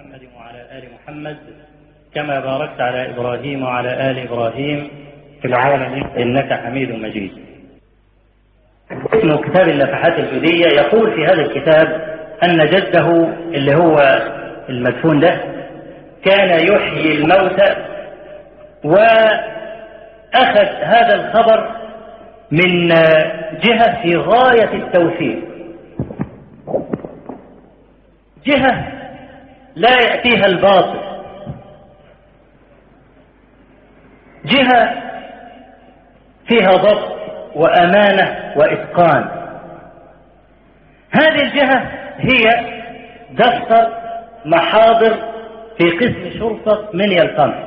محمد وعلى آل محمد كما باركت على إبراهيم وعلى آل إبراهيم في العالمين إنك حميد مجيد. اسم كتاب اللفحات الجودية يقول في هذا الكتاب أن جده اللي هو المدفون ده كان يحيي الموتى وأخذ هذا الخبر من جهة في غاية التوثيق جهة لا يأتيها الباطل. جهة فيها ضبط وأمانة وإتقان. هذه الجهة هي دفتر محاضر في قسم شرطة منيا القمح.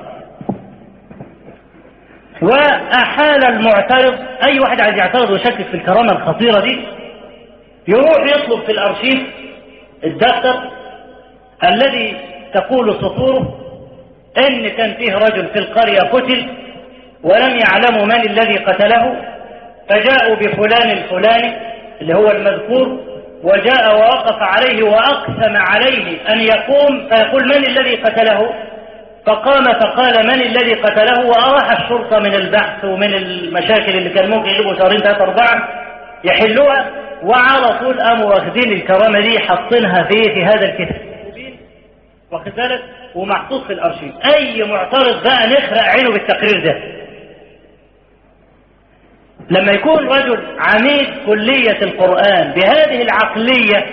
وأحال المعترض أي واحد عايز يعترض ويشكك في الكرامة الخطيرة دي يروح يطلب في الأرشيف الدفتر الذي تقول سطوره إن كان فيه رجل في القرية قتل ولم يعلموا من الذي قتله فجاءوا بفلان الفلاني اللي هو المذكور وجاء ووقف عليه وأقسم عليه أن يقوم فيقول من الذي قتله؟ فقام فقال من الذي قتله؟ وأراح الشرطة من البحث ومن المشاكل اللي كان ممكن يجيبوا شهرين ثلاثة أربعة يحلوها وعلى طول قاموا واخدين الكرامة دي حاطينها في في هذا الكتاب. واخد بالك ومحطوط في الأرشيف. أي معترض بقى نخرق عينه بالتقرير ده؟ لما يكون رجل عميد كلية القرآن بهذه العقلية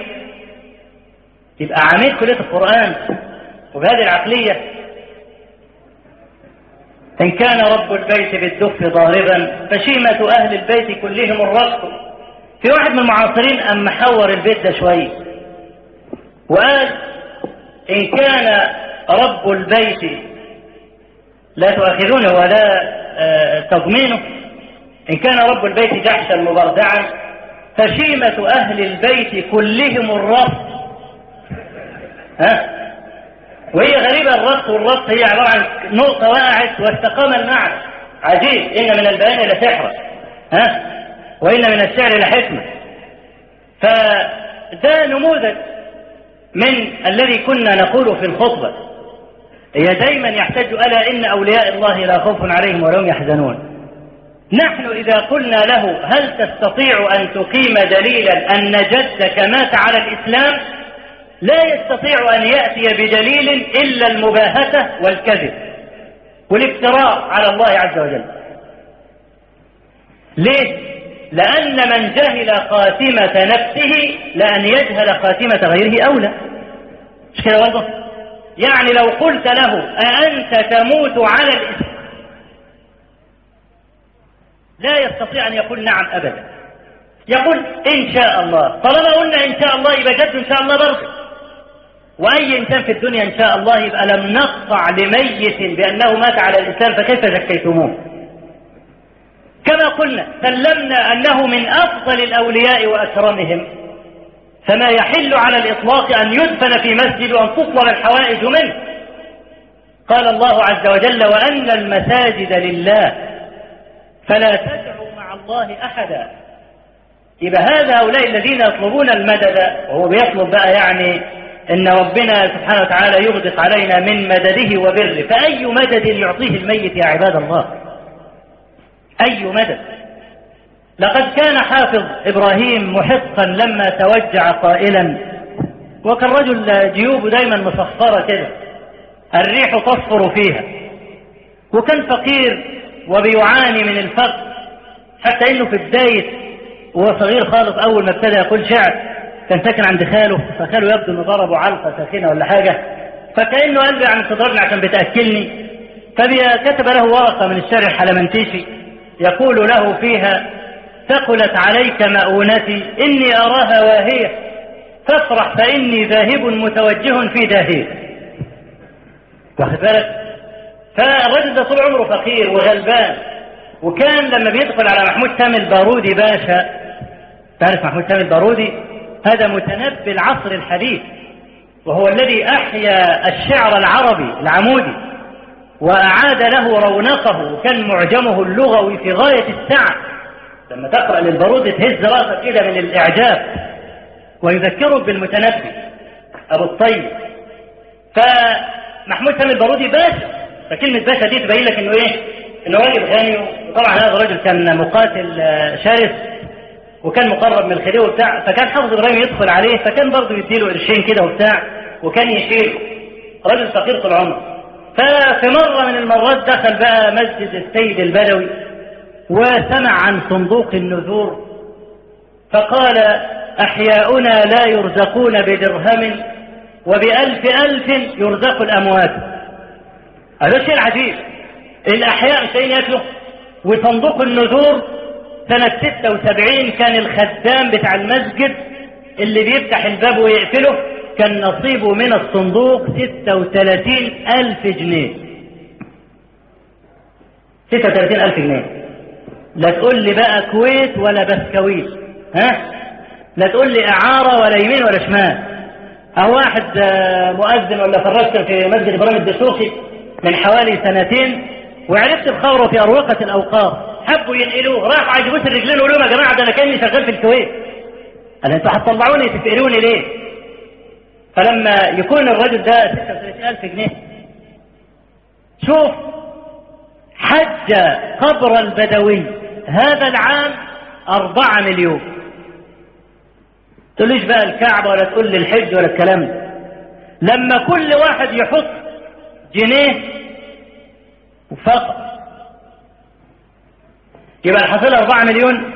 يبقى عميد كلية القرآن وبهذه العقلية إن كان رب البيت بالدف ضاربا فشيمة أهل البيت كلهم الرقص في واحد من المعاصرين أم محور البيت ده شوية. وقال إن كان رب البيت لا تؤاخذونه ولا آه تضمينه. إن كان رب البيت جحشا مبردعا فشيمة أهل البيت كلهم الرفض ها؟ وهي غريبة الربط والربط هي عبارة عن نقطة وقعت واستقام المعنى. عجيب إن من البيان لسحرة ها؟ وإن من الشعر لحكمة فده نموذج. من الذي كنا نقول في الخطبة. هي دايما يحتج ألا إن أولياء الله لا خوف عليهم ولا هم يحزنون. نحن إذا قلنا له هل تستطيع أن تقيم دليلا أن جدك مات على الإسلام لا يستطيع أن يأتي بدليل إلا المباهتة والكذب والافتراء على الله عز وجل. ليه؟ لأن من جهل خاتمة نفسه لأن يجهل خاتمة غيره أولى. مش كده واضح؟ يعني لو قلت له أأنت تموت على الإسلام؟ لا يستطيع أن يقول نعم أبدا. يقول إن شاء الله. طالما قلنا إن شاء الله يبقى جد إن شاء الله برضه. وأي إنسان في الدنيا إن شاء الله يبقى لم نقطع لميت بأنه مات على الإسلام فكيف زكيتموه؟ كما قلنا سلمنا أنه من أفضل الأولياء وأكرمهم. فما يحل على الإطلاق أن يدفن في مسجد وأن تطلب الحوائج منه. قال الله عز وجل وأن المساجد لله فلا تدعوا مع الله أحدا. يبقى هذا هؤلاء الذين يطلبون المدد وهو بيطلب بقى يعني إن ربنا سبحانه وتعالى يغدق علينا من مدده وبره. فأي مدد يعطيه الميت يا عباد الله؟ أي مدد. لقد كان حافظ إبراهيم محقا لما توجع قائلا وكان رجل جيوبه دايما مصفرة كده الريح تصفر فيها. وكان فقير وبيعاني من الفقر حتى إنه في بداية وهو صغير خالص أول ما ابتدى يقول شعر كان ساكن عند خاله فخاله يبدو إنه ضربه علقة ساخنة ولا حاجة. فكأنه قال له يعني تضربني عشان بتأكلني. فكتب له ورقة من الشعر الحلمنتيشي يقول له فيها ثقلت عليك مؤونتي إني أراها واهية. فافرح فإني ذاهب متوجه في داهية. واخد بالك؟ فالرجل ده طول عمره فقير وغلبان. وكان لما بيدخل على محمود سامي البارودي باشا تعرف محمود سامي البارودي؟ هذا متنبي العصر الحديث وهو الذي أحيا الشعر العربي العمودي. وأعاد له رونقه وكان معجمه اللغوي في غاية السعة. لما تقرأ للبارودي تهز رأسك كده من الإعجاب ويذكرك بالمتنبي أبو الطيب. فمحمود سامي البارودي باشا فكلمة باشا دي تبين لك إنه إيه؟ إنه راجل غني وطبعا هذا الرجل كان مقاتل شرس وكان مقرب من الخديوي وبتاع فكان حافظ إبراهيم يدخل عليه فكان برضه يديله قرشين كده وبتاع وكان يشيل رجل فقير طول عمره. ففي مرة من المرات دخل بقى مسجد السيد البدوي وسمع عن صندوق النذور فقال أحياؤنا لا يرزقون بدرهم وبألف ألف يرزق الأموات. هذا الشيء العجيب الأحياء مش ياكلوا وصندوق النذور سنة 76 كان الخدام بتاع المسجد اللي بيفتح الباب ويقفله كان نصيبه من الصندوق 36 ألف جنيه. 36 ألف جنيه. لا تقول لي بقى كويت ولا بسكويت ها؟ لا تقول لي إعارة ولا يمين ولا شمال. أو واحد مؤذن ولا فرشت في مسجد إبراهيم الدسوقي من حوالي سنتين وعرفت بخبره في أروقة الأوقاف. حبوا ينقلوه راحوا عجبوس الرجلين وقالوا لهم يا جماعة ده أنا كأني شغال في الكويت. قال أنتوا هتطلعوني تفقروني ليه؟ فلما يكون الرجل ده 36000 جنيه شوف حج قبر البدوي هذا العام أربعة مليون. تقوليش بقى الكعبة ولا تقول لي الحج ولا الكلام ده. لما كل واحد يحط جنيه فقط يبقى الحصيلة أربعة مليون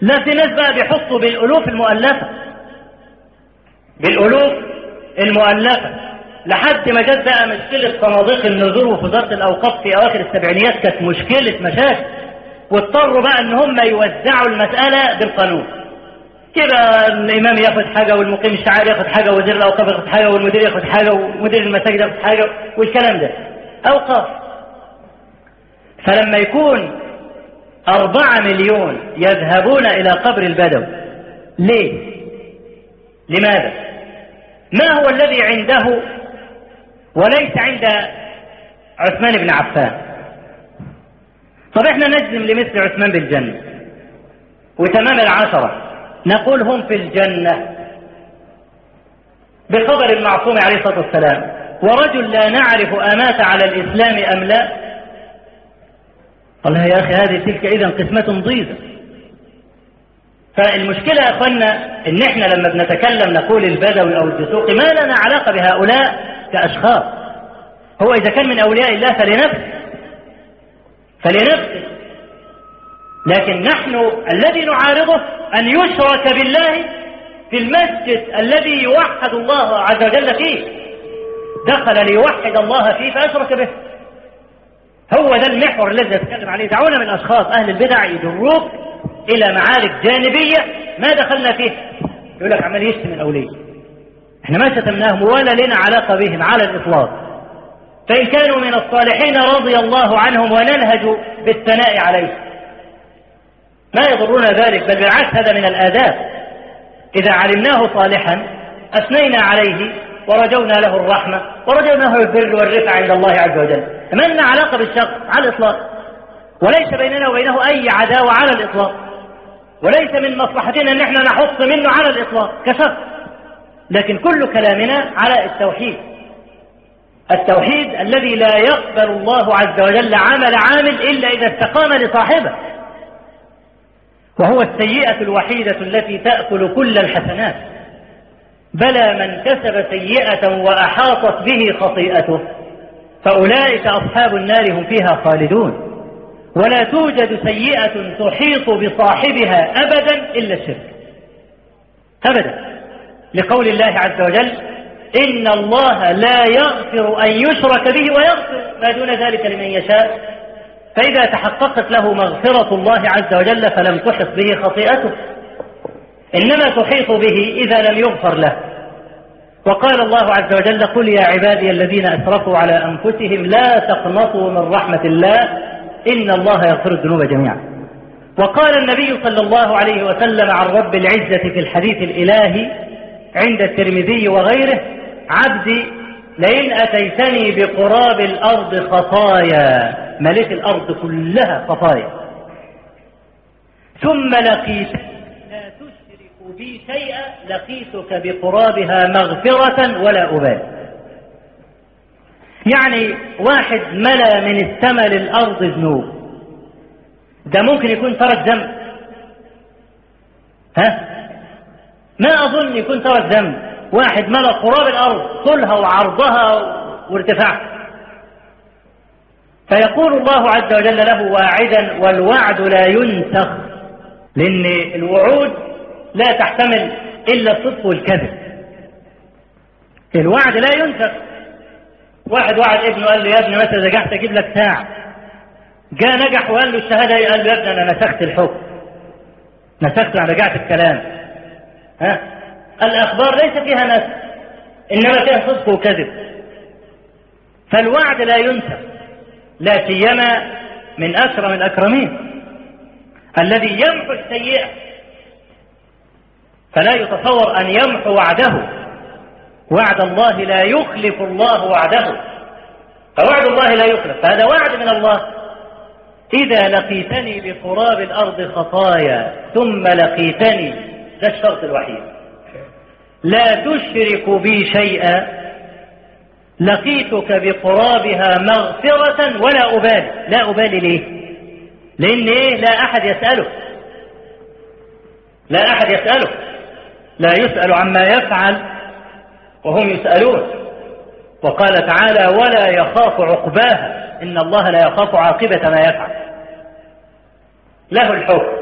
لا في ناس بقى بيحطوا بالألوف المؤلفة. بالألوف المؤلفة لحد ما جت بقى مشكلة صناديق النذور ووزارة الأوقاف في أواخر السبعينيات كانت مشكلة مشاكل واضطروا بقى إن هم يوزعوا المسألة بالقانون. كده الإمام ياخد حاجة والمقيم الشعاري ياخد حاجة ووزير الأوقاف ياخد حاجة والمدير ياخد حاجة ومدير المساجد ياخد حاجة والكلام ده. أوقاف. فلما يكون أربعة مليون يذهبون إلى قبر البدو ليه؟ لماذا؟ ما هو الذي عنده وليس عند عثمان بن عفان؟ طب إحنا نجزم لمثل عثمان بالجنة وتمام العشرة نقول هم في الجنة بخبر المعصوم عليه الصلاة والسلام ورجل لا نعرف أمات على الإسلام أم لا؟ قال يا أخي هذه تلك إذا قسمة ضيزة. فالمشكلة يا أخوانا إن إحنا لما بنتكلم نقول البدوي أو الدسوقي ما لنا علاقة بهؤلاء كأشخاص. هو إذا كان من أولياء الله فلنفسه فلنفسه. لكن نحن الذي نعارضه أن يشرك بالله في المسجد الذي يوحد الله عز وجل فيه. دخل ليوحد الله فيه فأشرك به. هو ده المحور الذي يتكلم عليه. دعونا من أشخاص أهل البدع يجروك إلى معارك جانبية ما دخلنا فيه يقول لك عمال يشتم الأولياء إحنا ما شتمناهم ولا لنا علاقة بهم على الإطلاق. فإن كانوا من الصالحين رضي الله عنهم وننهج بالثناء عليهم. ما يضرنا ذلك بل بالعكس هذا من الآداب. إذا علمناه صالحا أثنينا عليه ورجونا له الرحمة ورجونا له البر والرفع عند الله عز وجل. ما لنا علاقة بالشخص؟ على الإطلاق. وليس بيننا وبينه أي عداوة على الإطلاق. وليس من مصلحتنا أن إحنا نحط منه على الإطلاق كشخص لكن كل كلامنا على التوحيد. التوحيد الذي لا يقبل الله عز وجل عمل عامل إلا إذا استقام لصاحبه. وهو السيئة الوحيدة التي تأكل كل الحسنات. بلى من كسب سيئة وأحاطت به خطيئته فأولئك أصحاب النار هم فيها خالدون. ولا توجد سيئة تحيط بصاحبها أبدا إلا الشرك. أبدا. لقول الله عز وجل إن الله لا يغفر أن يشرك به ويغفر ما دون ذلك لمن يشاء. فإذا تحققت له مغفرة الله عز وجل فلم تحط به خطيئته. إنما تحيط به إذا لم يغفر له. وقال الله عز وجل قل يا عبادي الذين أسرفوا على أنفسهم لا تقنطوا من رحمة الله إن الله يغفر الذنوب جميعا. وقال النبي صلى الله عليه وسلم عن رب العزة في الحديث الإلهي عند الترمذي وغيره عبدي لئن أتيتني بقراب الأرض خطايا مليت الأرض كلها خطايا. ثم لقيت لا تشرك بي شيئا لقيتك بقرابها مغفرة ولا أبالي. يعني واحد ملا من السماء للأرض ذنوب. ده ممكن يكون ترك ذنب. ها؟ ما أظن يكون ترك ذنب. واحد ملا قراب الأرض طولها وعرضها وارتفاعها فيقول الله عز وجل له واعدا والوعد لا ينسخ. لأن الوعود لا تحتمل إلا الصدق والكذب. الوعد لا ينسخ. واحد وعد ابنه قال له يا ابني متى نجحت؟ أجيب لك ساعة. جاء نجح وقال له الشهادة قال له يا ابني أنا نسخت الحكم. نسخت أنا رجعت الكلام. ها؟ الاخبار ليس فيها نسخ إنما فيها صدق وكذب. فالوعد لا ينسخ لا سيما من أكرم الأكرمين. الذي يمحو السيئة فلا يتصور أن يمحو وعده. وعد الله لا يخلف الله وعده. فوعد الله لا يخلف فهذا وعد من الله. إذا لقيتني بقراب الأرض خطايا ثم لقيتني ده الشرط الوحيد. لا تشرك بي شيئا لقيتك بقرابها مغفرة ولا أبالي. لا أبالي ليه؟ لأن إيه؟ لا أحد يسأله لا أحد يسأله لا يسأل عما يفعل. وهم يسألون. وقال تعالى ولا يخاف عقباها إن الله لا يخاف عاقبة ما يفعل. له الحكم.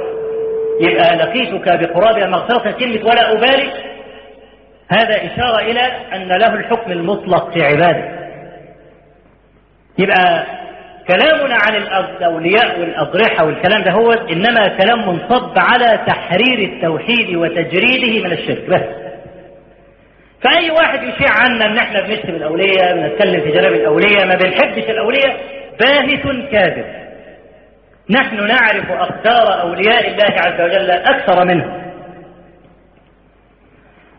يبقى لقيتك بقرابها مغفرة كلمة ولا أبالي هذا إشارة إلى أن له الحكم المطلق في عباده. يبقى كلامنا عن الأولياء والأضرحة والكلام ده هو إنما كلام منصب على تحرير التوحيد وتجريده من الشرك. بس. فأي واحد يشيع عنا إن إحنا بنشتم الأولياء بنتكلم في جناب الأولياء ما بنحبش الأولياء باهت كاذب. نحن نعرف أقدار أولياء الله عز وجل أكثر منهم.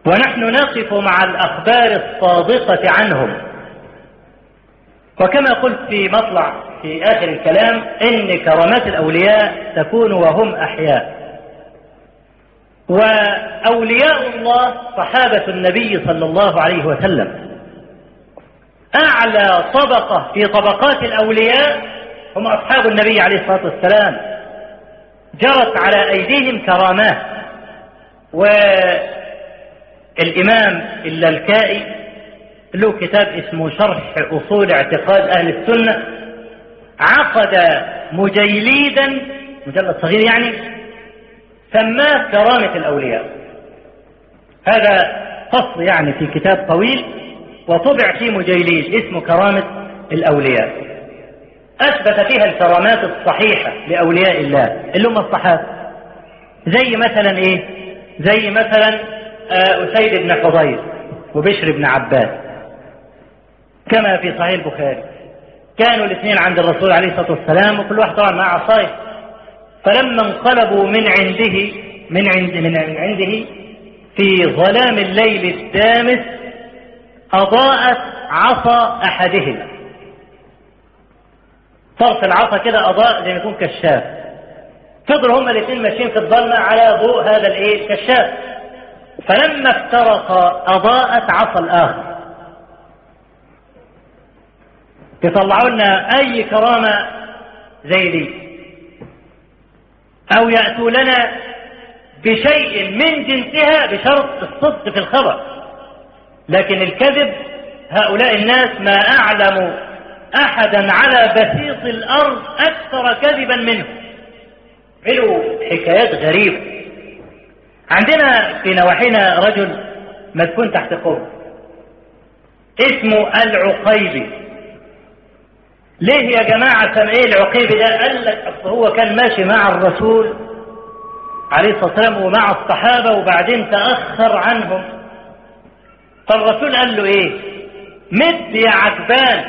ونحن نقف مع الأخبار الصادقة عنهم. وكما قلت في مطلع في آخر الكلام إن كرامات الأولياء تكون وهم أحياء. وأولياء الله صحابة النبي صلى الله عليه وسلم. أعلى طبقة في طبقات الأولياء هم أصحاب النبي عليه الصلاة والسلام. جرت على أيديهم كرامات. والإمام اللالكائي له كتاب اسمه شرح أصول اعتقاد أهل السنة عقد مجيليدا مجلد صغير يعني سماه كرامة الأولياء. هذا فصل يعني في كتاب طويل وطبع في مجيليد اسمه كرامة الأولياء. أثبت فيها الكرامات الصحيحة لأولياء الله. اللي هم الصحابة. زي مثلا إيه؟ زي مثلا أسيد بن حضير وبشر بن عباس. كما في صحيح البخاري. كانوا الاثنين عند الرسول عليه الصلاة والسلام وكل واحد طبعا مع عصايه فلما انقلبوا من عنده من عند من عنده في ظلام الليل الدامس أضاءت عصا أحدهما. طرف العصا كده أضاء زي ما يكون كشاف. فضلوا هما الاثنين ماشيين في الظلمة على ضوء هذا الإيه؟ الكشاف فلما افترقا أضاءت عصا الآخر. يطلعوا لنا أي كرامة زي دي. أو يأتوا لنا بشيء من جنسها بشرط الصدق في الخبر. لكن الكذب هؤلاء الناس ما أعلم أحدا على بسيط الأرض أكثر كذبا منه. له حكايات غريبة. عندنا في نواحينا رجل مسكون تحت قبر اسمه العقيبي. ليه يا جماعة سمع إيه العقيبي ده؟ قال لك أصل هو كان ماشي مع الرسول عليه الصلاة والسلام ومع الصحابة وبعدين تأخر عنهم. فالرسول قال له إيه؟ مد يا عجبان.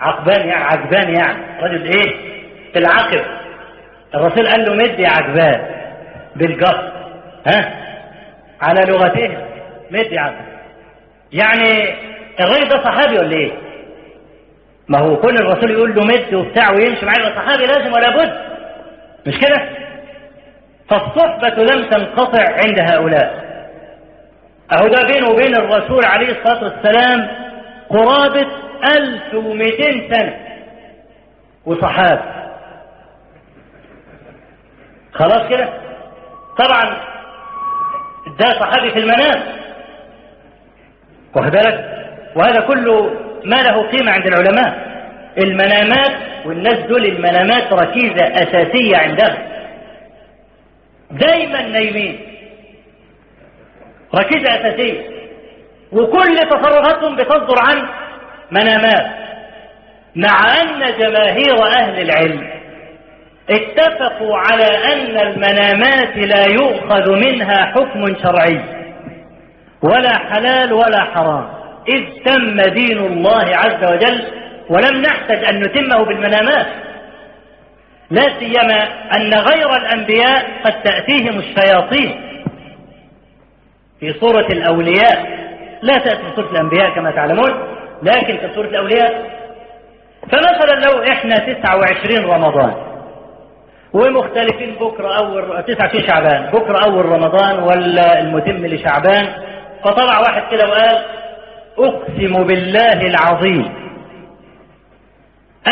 عقبان يعني عجبان يعني. رجل إيه؟ في العقب الرسول قال له مد يا عجبان. بالقصد ها؟ على لغتهم مد يا عجبان. يعني الراجل ده صحابي ولا إيه؟ ما هو كل الرسول يقول له مد وبتاع ويمشي معاه يبقى صحابي لازم ولا بد. مش كده؟ فالصحبة لم تنقطع عند هؤلاء. أهو ده بينه وبين الرسول عليه الصلاة والسلام قرابة ألف ومئتين سنة وصحاب خلاص كده؟ طبعا ده صحابي في المنام. واخد بالك؟ وهذا كله ما له قيمة عند العلماء. المنامات والناس دول المنامات ركيزة أساسية عندهم. دايما نايمين. ركيزة أساسية. وكل تصرفاتهم بتصدر عن منامات. مع أن جماهير أهل العلم اتفقوا على أن المنامات لا يؤخذ منها حكم شرعي. ولا حلال ولا حرام. إذ تم دين الله عز وجل ولم نحتج أن نتمه بالمنامات لا سيما أن غير الأنبياء قد تأتيهم الشياطين. في صورة الأولياء. لا تأتي في صورة الأنبياء كما تعلمون لكن في صورة الأولياء. فمثلا لو إحنا 29 رمضان ومختلفين بكرة أول 29 شعبان بكرة أول رمضان ولا المتم لشعبان فطلع واحد كده وقال أقسم بالله العظيم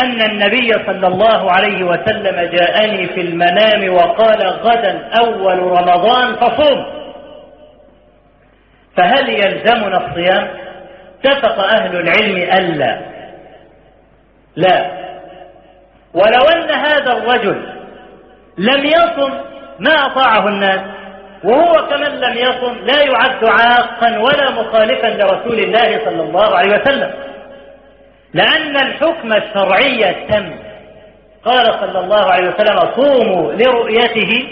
أن النبي صلى الله عليه وسلم جاءني في المنام وقال غدا أول رمضان فصوم. فهل يلزمنا الصيام؟ اتفق أهل العلم ألا. لا. ولو أن هذا الرجل لم يصم ما أطاعه الناس. وهو كمن لم يصم لا يعد عاقا ولا مخالفا لرسول الله صلى الله عليه وسلم. لأن الحكم الشرعي تم قال صلى الله عليه وسلم صوموا لرؤيته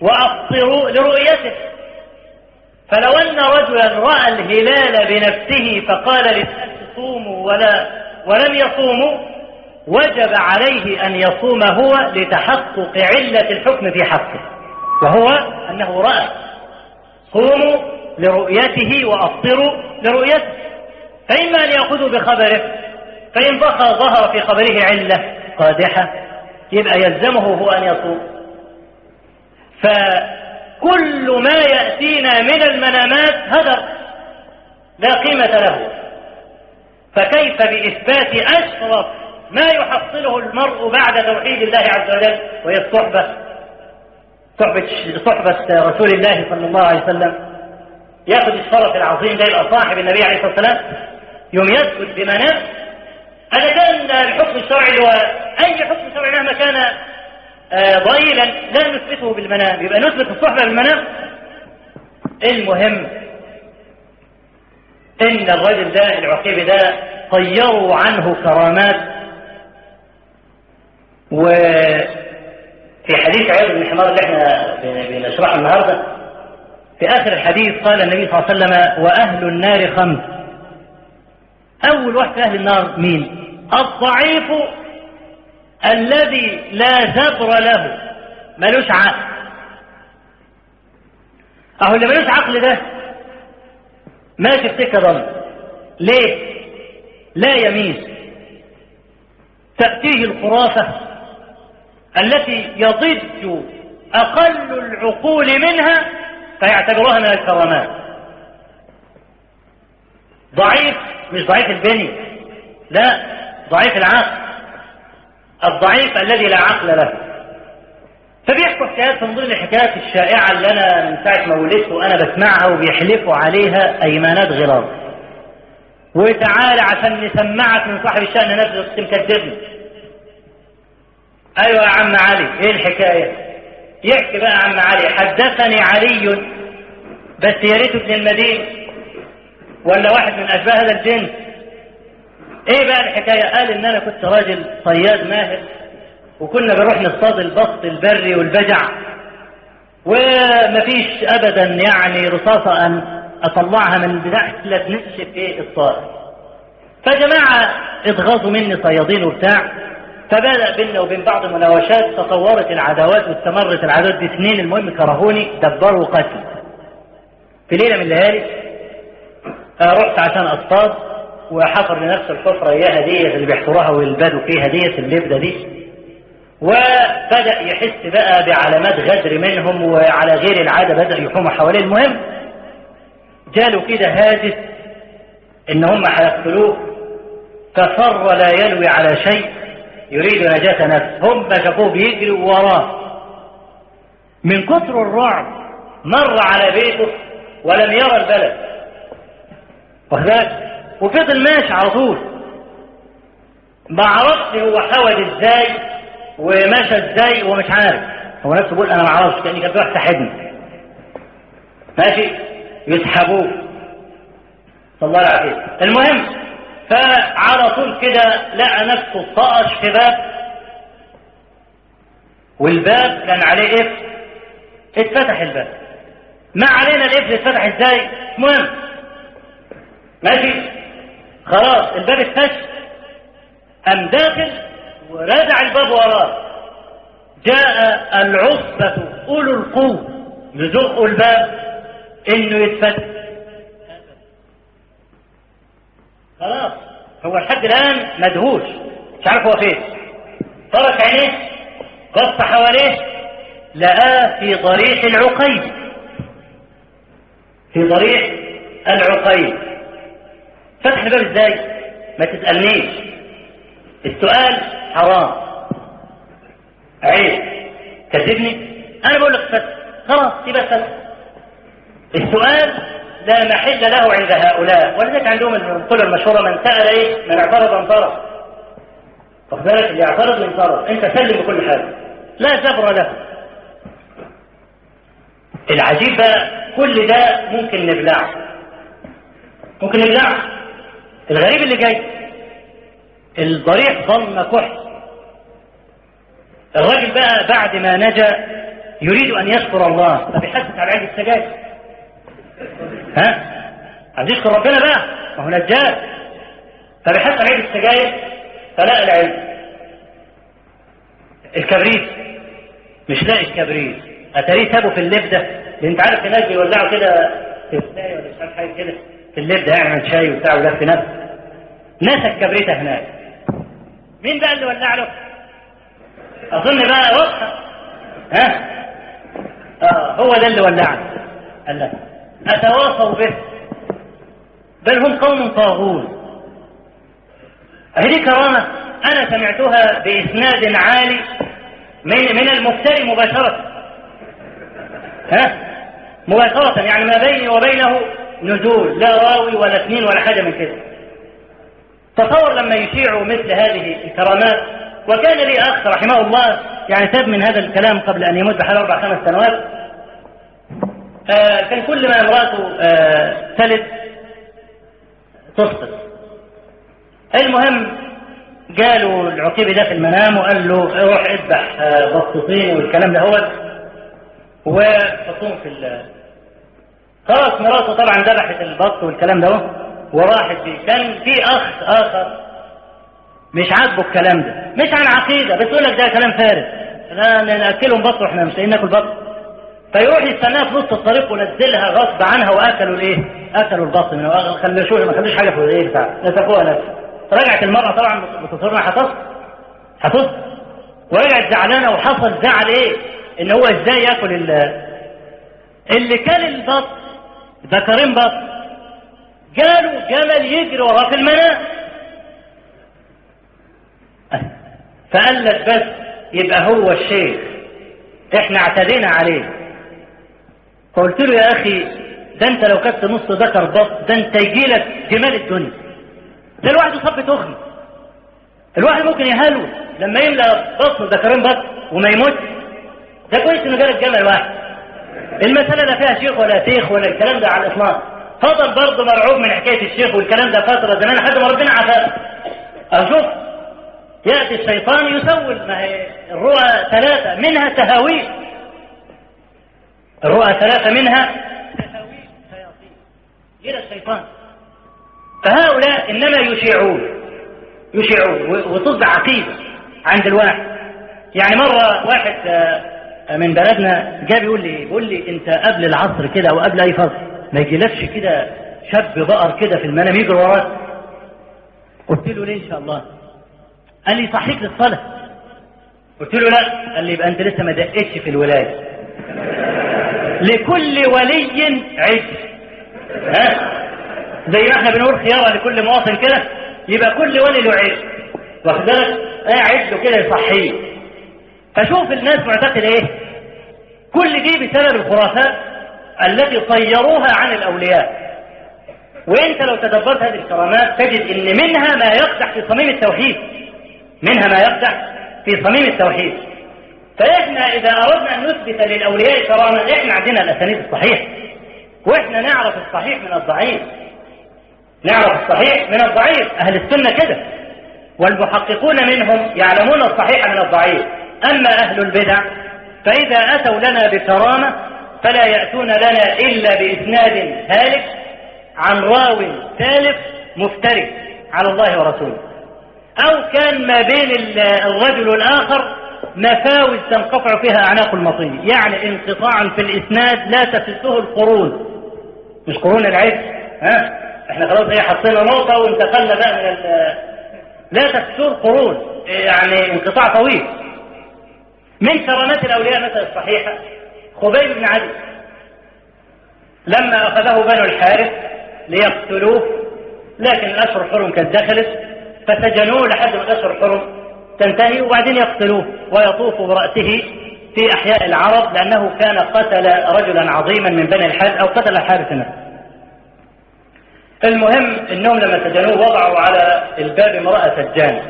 وأفطروا لرؤيته. فلو أن رجلا رأى الهلال بنفسه فقال للناس صوموا ولا ولم يصوموا وجب عليه أن يصوم هو لتحقق علة الحكم في حقه. وهو أنه رأى. صوموا لرؤيته وأفطروا لرؤيته. فإما أن يأخذوا بخبره فإن ضخى ظهر في خبره علة قادحة يبقى يلزمه هو أن يصوم. فكل ما يأتينا من المنامات هدر لا قيمة له. فكيف بإثبات أشرف ما يحصله المرء بعد توحيد الله عز وجل وهي الصحبة؟ صحبة, صحبة رسول الله صلى الله عليه وسلم. يأخذ الشرف العظيم ده يبقى صاحب النبي عليه الصلاة والسلام يوم يثبت بمنام. هذا كان الحكم الشرعي هو أي حكم شرعي مهما كان ضئيلا لا نثبته بالمنام. يبقى نثبت الصحبة بالمنام. المهم إن الرجل ده العقيب ده طيروا عنه كرامات وفي حديث عياض بن حمار اللي إحنا بنشرحه النهارده في آخر الحديث قال النبي صلى الله عليه وسلم وأهل النار خمس. أول واحد في أهل النار مين؟ الضعيف الذي لا زبر له ملوش عقل. أهو اللي ملوش عقل ده ماشي في سكة ضل ليه؟ لا يميز. تأتيه الخرافة التي يضج أقل العقول منها فيعتبرها من الكرامات. ضعيف مش ضعيف البني لا ضعيف العقل. الضعيف الذي لا عقل له. فبيحكوا حكايات من ضمن الحكايات الشائعة اللي أنا من ساعة ما ولدت وأنا بسمعها وبيحلفوا عليها أيمانات غلاظ وتعالى عشان نسمعك من صاحب الشأن نفسه كنت مكذبني أيوة يا عم علي إيه الحكاية؟ يحكي بقى عم علي حدثني علي بس يا ريته ابن المدينة. ولا واحد من أشباه هذا الجنس إيه بقى الحكاية؟ قال إن أنا كنت راجل صياد ماهر وكنا بنروح نصطاد البط البري والبجع. ومفيش ابدا يعني رصاصة أن أطلعها من بتاع لا تنشف إيه الصائد فجماعة اتغاظوا مني صيادين وبتاع. فبدأ بيننا وبين بعض المناوشات تطورت العداوات واستمرت العداوات دي سنين. المهم كرهوني دبروا قتل في ليلة من الليالي رحت عشان أصطاد وحفر لنفسه الحفرة اياها ديت اللي بيحفروها ويلبدوا فيها ديت اللبدة دي. وبدأ يحس بقى بعلامات غدر منهم وعلى غير العادة بدأ يحوم حواليه. المهم جاله كده هاجس إن هم هيقتلوه. ففر لا يلوي على شيء. يريد نجاة نفسه. هم شافوه بيجري وراه. من كثر الرعب مر على بيته ولم يرى البلد. واخدك وفضل ماشي على طول. ما عرفش هو حود إزاي ومشى إزاي ومش عارف. هو نفسه بيقول أنا ما أعرفش كان كان بيروح ساحبني. ماشي؟ يسحبوه. الله العافيه المهم فعلى طول كده لقى نفسه طقش في باب والباب كان عليه قفل اتفتح الباب. ما علينا القفل اتفتح إزاي؟ المهم ماشي. خلاص الباب اتفتح. قام داخل؟ ورادع الباب وراه. جاء العصبة أولو القوة. يزقوا الباب. إنه يتفتح. خلاص. هو لحد الآن مدهوش. مش عارف هو فين؟ طرق عينيه بص حواليه لقاه في ضريح العقيد في ضريح العقيد فتح الباب إزاي؟ ما تسألنيش. السؤال حرام. عيب. كذبني؟ أنا بقول لك فتح. خلاص يبقى السؤال لا محل له عند هؤلاء. ولذلك عندهم المقولة المشهورة من سأل إيه؟ من اعترض انطرد واخد بالك؟ اللي يعترض ينطرد انت سلم بكل حاجة. لا جبر له. العجيب بقى كل ده ممكن نبلعه. ممكن نبلعه. الغريب اللي جاي. الضريح ظل كحل. الراجل بقى بعد ما نجا يريد أن يشكر الله. فبيحسس على عيد السجاير. ها؟ عايز يشكر ربنا بقى ما هو نجاة. فبيحسس على عيد السجاير؟ فلقى العلم. الكبريت. مش لاقي الكبريت. أتاريه سابه في اللبده لأن أنت عارف الناس بيولعوا كده في ولا مش عارف حاجة كده. في اللبده يعمل شاي وبتاع وده في نسى الكبريت هناك. مين بقى اللي ولع له؟ أظن بقى واضحه ها؟ آه هو ده اللي ولعنا قال لا أتواصوا به. بل هم قوم طاغون هذه كرامة أنا سمعتها بإسناد عالي من من المفتري مباشرة. ها؟ مباشرة يعني ما بيني وبينه نزول لا راوي ولا اثنين ولا حاجة من كده. تصور لما يشيعوا مثل هذه الكرامات. وكان لي أخ رحمه الله يعني تاب من هذا الكلام قبل أن يموت بحوالي أربع خمس سنوات. كان كل ما امرأته آه تلد تسقط المهم قالوا العقيبي ده في المنام وقال له روح اذبح آه بطوطين والكلام ده. هو وحطوهم في ال خلاص مراته طبعا ذبحت البط والكلام ده وراحت فيه كان في أخ آخر مش عاجبه الكلام ده. مش عن عقيدة بس يقول لك ده كلام فارغ. لا ناكلهم بط وإحنا مش ناكل بط فيروح يستناها في نص الطريق ونزلها غصب عنها وأكلوا الإيه؟ أكلوا البط من خلوش ما خلوش حاجة في الإيه بتاع نسفوها نفسها رجعت المرأة طبعا بتصرنا هتص هتص ورجعت زعلانة وحصل زعل إيه؟ إن هو إزاي يأكل اللي كان البط ذكرين بط. قالوا جمل يجري وراه في المنام. فقال لك بس يبقى هو الشيخ. إحنا اعتدينا عليه. فقلت له يا أخي ده أنت لو كنت نص ذكر بط ده أنت يجي لك جمال الدنيا. ده الواحد يصب تخن. الواحد ممكن يهلو لما يملى بطن ذكرين بط وما يموت ده كويس إنه جالك جمل واحد. المسألة لا فيها شيخ ولا شيخ ولا الكلام ده على الإطلاق. فضل برضه مرعوب من حكاية الشيخ والكلام ده فترة زمان لحد ما ربنا عافاه. أشوف يأتي الشيطان يسول ما هي الرؤى ثلاثة منها تهاويل. الرؤى ثلاثة منها غير الشيطان. فهؤلاء إنما يشيعون. يشيعون وتصبح عقيدة عند الواحد. يعني مرة واحد من بلدنا جاب يقول لي بيقول لي أنت قبل العصر كده أو قبل أي فصل ما يجيلكش كده شاب بقر كده في المنام يجري وراك قلت له ليه إن شاء الله؟ قال لي صحيك للصلاة. قلت له لا. قال لي يبقى أنت لسه ما دقتش في الولاية. لكل ولي عز ها؟ زي ما إحنا بنقول خيارة لكل مواطن كده يبقى كل ولي له عيب واخد بالك؟ قاعد له كده يصحيه فشوف الناس معتقده إيه؟ كل دي بسبب الخرافات التي طيروها عن الأولياء. وإنت لو تدبرت هذه الكرامات تجد إن منها ما يقدح في صميم التوحيد. منها ما يقدح في صميم التوحيد. فإحنا إذا أردنا أن نثبت للأولياء كرامه إحنا عندنا الأسانيد الصحيحه وإحنا نعرف الصحيح من الضعيف. نعرف الصحيح من الضعيف. أهل السنة كده. والمحققون منهم يعلمون الصحيح من الضعيف. أما أهل البدع فإذا أتوا لنا بكرامة فلا يأتون لنا إلا بإسناد هالك عن راو ثالث مفتري على الله ورسوله. أو كان ما بين الرجل الآخر مفاوز تنقطع فيها أعناق المطيه يعني انقطاعا في الإسناد لا تفسه القرون. مش قرون العز ها؟ إحنا خلاص إيه حطينا نقطة وانتقلنا بقى من لا تفسه القرون. يعني انقطاع طويل. من كرامات الأولياء مثلا الصحيحة خبيب بن عدي لما أخذه بنو الحارث ليقتلوه لكن الأشهر الحرم كانت دخلت فسجنوه لحد ما الأشهر الحرم تنتهي وبعدين يقتلوه ويطوف برأسه في أحياء العرب لأنه كان قتل رجلا عظيما من بني الحارث أو قتل الحارث نفسه المهم إنهم لما سجنوه وضعوا على الباب امرأة سجانه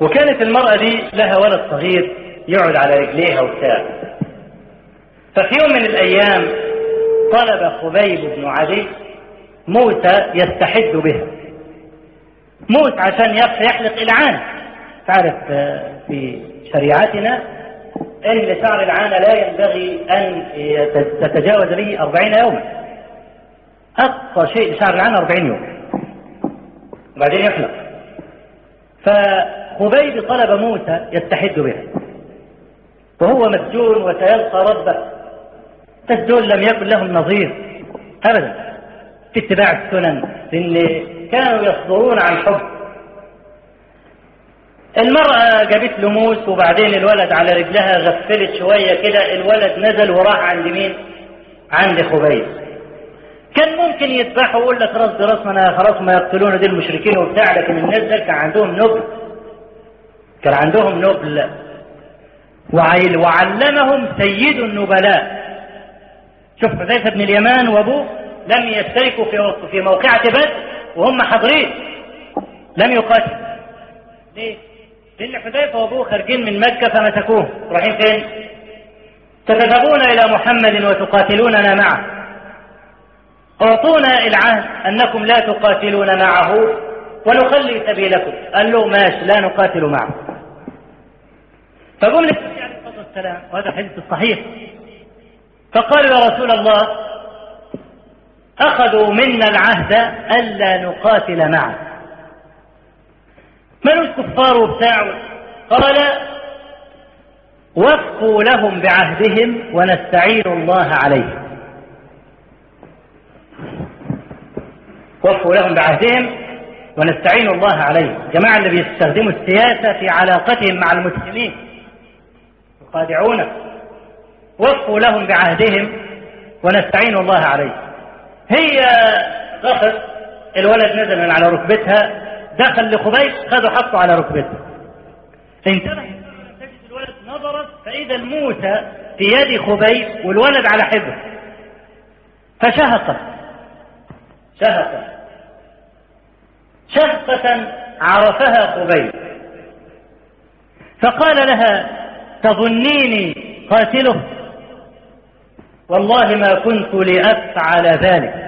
وكانت المرأة دي لها ولد صغير يقعد على رجليها وبتاع. ففي يوم من الأيام طلب خبيب بن عدي موسى يستحد بها. موسى عشان يحلق العانة تعرف في شريعتنا ان شعر العانة لا ينبغي أن تتجاوز به أربعين يوما. أقصى شيء شعر العانة أربعين يوم. وبعدين يحلق فخبيب طلب موسى يستحد بها وهو مسجون وسيلقى ربه. الدول لم يكن لهم نظير ابدا. في اتباع السنن لأن كانوا يصدرون عن حب المرأة جابت له موس وبعدين الولد على رجلها غفلت شوية كده الولد نزل وراح عند مين؟ عند خبيب. كان ممكن يذبحوا ويقول لك راس براس ما أنا خلاص ما يقتلون دي المشركين وبتاع لكن الناس دول كان عندهم نبل. كان عندهم نبل وعلمهم سيد النبلاء شوف حذيفة بن اليمان وأبوه لم يشتركوا في في موقعة بدر وهم حاضرين. لم يقاتلوا ليه؟ لأن حذيفة وأبوه خارجين من مكة فمسكوه. رايحين فين؟ تذهبون إلى محمد وتقاتلوننا معه. أعطونا العهد أنكم لا تقاتلون معه ونخلي سبيلكم. قال له ماشي لا نقاتل معه. فقم للنبي عليه الصلاة والسلام وهذا الحديث الصحيح. فقالوا يا رسول الله أخذوا منا العهد ألا نقاتل معه. ملوش كفار وبتاع؟ قال وفقوا لهم بعهدهم ونستعين الله عليهم. وفقوا لهم بعهدهم ونستعين الله عليهم. جماعة اللي بيستخدموا السياسة في علاقتهم مع المسلمين. يخادعونه وفقوا لهم بعهدهم ونستعين الله عليه هي غفت الولد نزل على ركبتها دخل لخبيب خدوا حطوا على ركبتها انتبه. الولد نظرت فإذا الموسى في يد خبيب والولد على حبه فشهقت. شهقت. شهقة عرفها خبيب فقال لها تظنيني قاتله؟ والله ما كنت لأفعل ذلك.